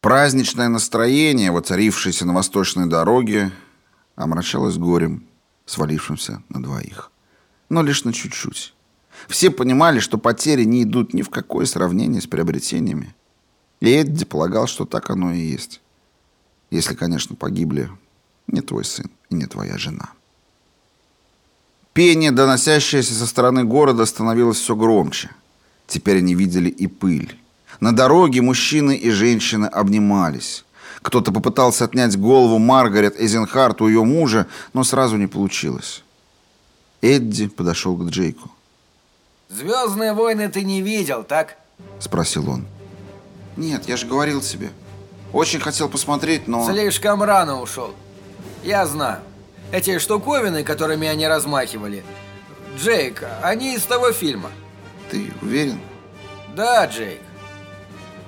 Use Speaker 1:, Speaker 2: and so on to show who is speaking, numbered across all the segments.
Speaker 1: Праздничное настроение, воцарившееся на восточной дороге, омрачалось горем, свалившимся на двоих. Но лишь на чуть-чуть. Все понимали, что потери не идут ни в какое сравнение с приобретениями. И Эдди полагал, что так оно и есть. Если, конечно, погибли не твой сын и не твоя жена. Пение, доносящееся со стороны города, становилось все громче. Теперь они видели и пыль. На дороге мужчины и женщины обнимались. Кто-то попытался отнять голову Маргарет Эзенхарт у ее мужа, но сразу не получилось. Эдди подошел к Джейку.
Speaker 2: «Звездные войны ты не видел, так?»
Speaker 1: Спросил он. «Нет, я же говорил тебе. Очень хотел посмотреть, но...»
Speaker 2: «Слишком рано ушел. Я знаю. Эти штуковины, которыми они размахивали. Джейк, они из того фильма».
Speaker 1: «Ты уверен?»
Speaker 2: «Да, Джейк.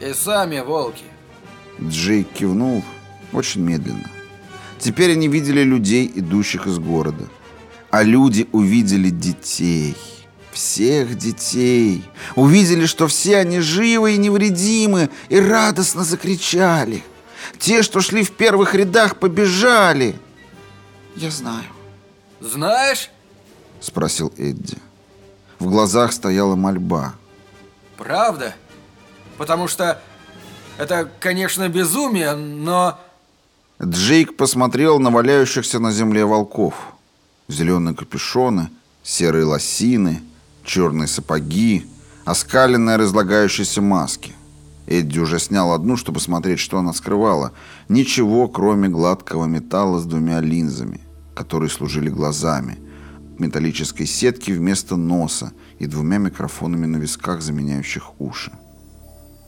Speaker 2: И сами волки.
Speaker 1: Джейк кивнул очень медленно. Теперь они видели людей, идущих из города. А люди увидели детей. Всех детей. Увидели, что все они живы и невредимы, и радостно закричали. Те, что шли в первых рядах, побежали. Я знаю.
Speaker 2: Знаешь?
Speaker 1: Спросил Эдди. В глазах стояла мольба.
Speaker 2: Правда? Потому что это, конечно, безумие, но...
Speaker 1: Джейк посмотрел на валяющихся на земле волков. Зеленые капюшоны, серые лосины, черные сапоги, оскаленные разлагающиеся маски. Эдди уже снял одну, чтобы смотреть, что она скрывала. Ничего, кроме гладкого металла с двумя линзами, которые служили глазами, металлической сетки вместо носа и двумя микрофонами на висках, заменяющих уши.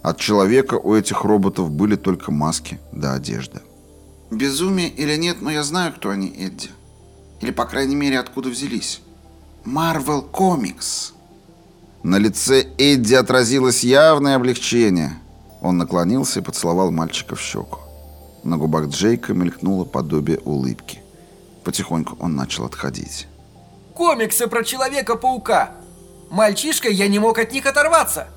Speaker 1: От человека у этих роботов были только маски да одежда. Безумие или нет, но я знаю, кто они, Эдди. Или, по крайней мере, откуда взялись. Marvel Comics. На лице Эдди отразилось явное облегчение. Он наклонился и поцеловал мальчика в щеку. На губах Джейка мелькнуло подобие улыбки. Потихоньку он начал отходить.
Speaker 2: «Комиксы про Человека-паука! Мальчишка, я не мог от них оторваться!»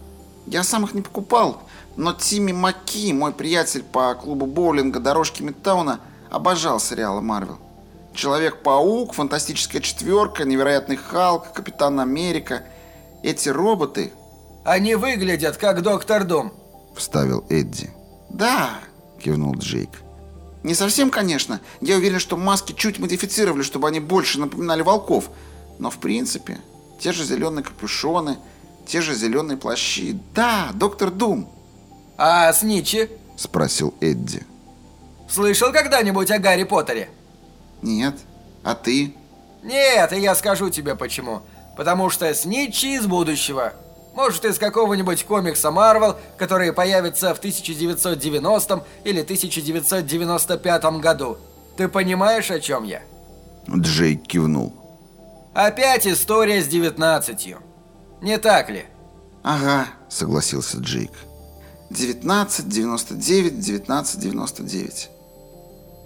Speaker 1: Я сам их не покупал, но Тимми Маки, мой приятель по клубу боулинга дорожки Мидтауна, обожал сериалы Марвел. Человек-паук, Фантастическая четверка, Невероятный Халк, Капитан Америка. Эти роботы...
Speaker 2: Они выглядят как Доктор Дом,
Speaker 1: вставил Эдди. Да, кивнул Джейк. Не совсем, конечно. Я уверен, что маски чуть модифицировали, чтобы они больше напоминали волков. Но в принципе, те же зеленые капюшоны, те же зеленые плащи. Да, доктор Дум.
Speaker 2: А Сничи?
Speaker 1: Спросил Эдди.
Speaker 2: Слышал когда-нибудь о Гарри Поттере?
Speaker 1: Нет. А ты?
Speaker 2: Нет, и я скажу тебе почему. Потому что Сничи из будущего. Может, из какого-нибудь комикса Марвел, который появится в 1990 или 1995 году. Ты понимаешь, о чем я?
Speaker 1: Джейк кивнул.
Speaker 2: Опять история с девятнадцатью. Не так ли?
Speaker 1: Ага, согласился Джейк. 19, 99, 19, 99.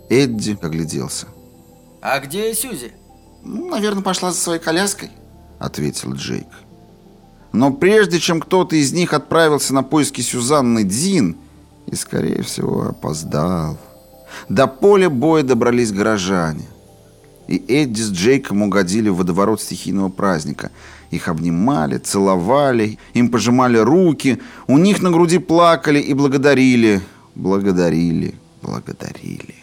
Speaker 1: Эдди огляделся.
Speaker 2: А где Сьюзи?
Speaker 1: Ну, наверное, пошла за своей коляской, ответил Джейк. Но прежде чем кто-то из них отправился на поиски Сюзанны Дин, и, скорее всего, опоздал, до поля боя добрались горожане. И Эдди с Джейком угодили в водоворот стихийного праздника – их обнимали, целовали, им пожимали руки, у них на груди плакали и благодарили, благодарили, благодарили.